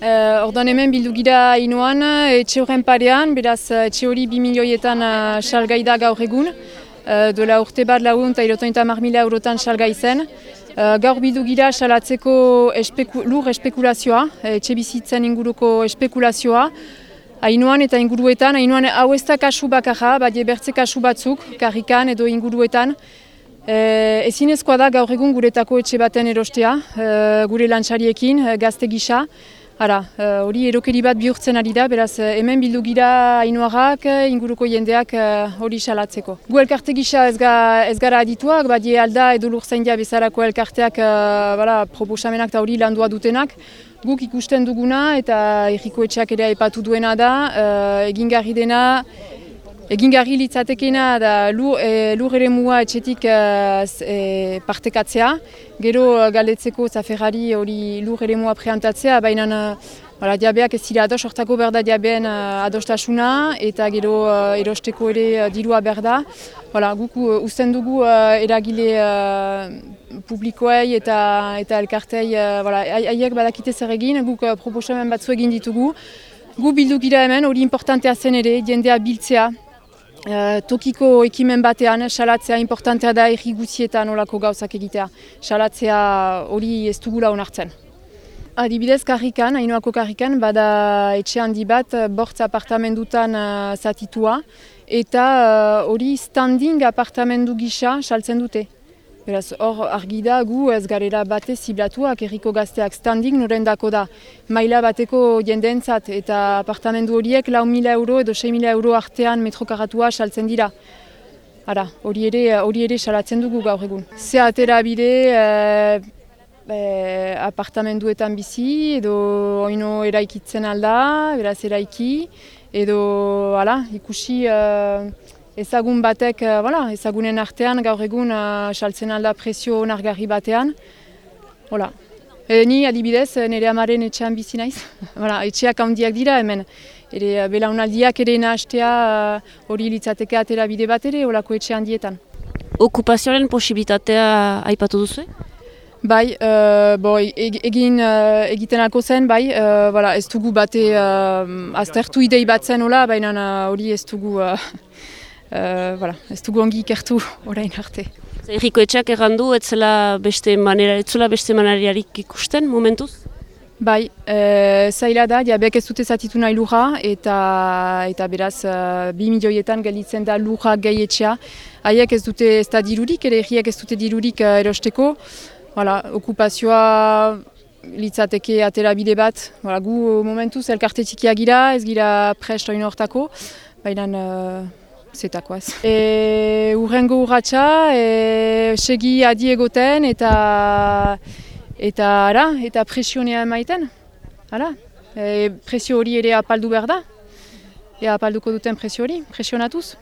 Uh, ordan hemen bildu gira inoan, etxe horren parean, beraz etxe hori bi milioietan uh, salgai da gaur egun. Uh, dola urte bat lagun eta irotointa mila eurotan salgai zen. Uh, gaur bildu gira salatzeko espeku, lur espekulazioa, etxe bizitzen inguruko espekulazioa. Hainoan eta inguruetan, hainoan hau ez da kasu bakarra, bat bertze kasu batzuk, karrikan edo inguruetan. E, ezinezkoa da gaur egun guretako etxe baten erostea, e, gure lantxariekin, gazte gisa. Hara, eh, hori erokeri bat bihurtzen ari da, beraz eh, hemen bildu gira inoarrak, eh, inguruko jendeak hori salatzeko. Gu elkarte gisa ez, ga, ez gara adituak, badie alda edo lurzain dia bezarako elkarteak bala, proposamenak eta hori landua dutenak. Guk ikusten duguna eta erriko etxeak ere aipatu duena da, egin garri dena, Egin garri litzatekena da lur, e, lur ere mua etxetik e, partekatzea. Gero galdetzeko zaferrari hori lur ere mua preantatzea, baina Hala, diabeak ez zira ados, hortako berda diabeen uh, adostasuna eta gero uh, erosteko ere uh, dirua berda. Hala, guk uh, usten dugu uh, eragile uh, publikoei eta eta elkartei haiek uh, badakite zer egin, guk uh, proposamen batzu egin ditugu. Gu bildu gira hemen, hori importantea zen ere, jendea biltzea, Uh, tokiko ekimen batean, salatzea importantea da erri guzietan olako gauzak egitea. Salatzea hori ez dugula onartzen. Adibidez karrikan, hainoako karrikan, bada etxe handi bat, bortz apartamendutan uh, zatitua, eta hori uh, standing apartamendu gisa saltzen dute. Beraz, hor argi da gu ez garela bate ziblatuak erriko gazteak standing norendako da. Maila bateko jendeentzat eta apartamendu horiek lau mila euro edo 6 mila euro artean metrokaratua saltzen dira. Ara, hori ere, hori ere salatzen dugu gaur egun. Ze atera bide e, e, apartamenduetan bizi edo oino eraikitzen alda, beraz eraiki, edo ala, ikusi... E, ezagun batek, uh, voilà, ezagunen artean gaur egun uh, saltzen alda presio onargarri batean. Hola. E, ni adibidez, nire amaren etxean bizi naiz. voilà, etxeak handiak dira hemen. Ere, belaunaldiak ere nahastea hori uh, litzateke atera bide bat ere, olako etxe handietan. Okupazioaren posibilitatea aipatu duzu? Bai, uh, bo, egin uh, egiten alko zen, bai, uh, voilà, ez dugu bate uh, aztertu idei bat zen, baina hori ez dugu uh, voilà, ez dugu ongi ikertu orain arte. Erriko etxeak errandu, ez zela beste manera, ez zela beste maneriarik ikusten momentuz? Bai, e, zaila da, diabek ez dute zatitu nahi lurra eta, eta beraz uh, bi milioietan galitzen da lurra gehi. Haiek ez dute ez da dirurik, ere erriak ez dute dirurik uh, erosteko. Voilà, okupazioa litzateke atera bide bat. Voilà, gu momentuz elkarte txikia gira, ez gira prest oin hortako. Baina zetakoaz. E, urrengo urratxa, e, segi adi egoten eta eta ara, eta presionea emaiten. Hala, e, presio hori ere apaldu behar da. Ea apalduko duten presio hori, presionatuz.